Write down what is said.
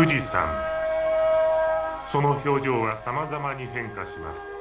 富士山。その表情は様々に変化します。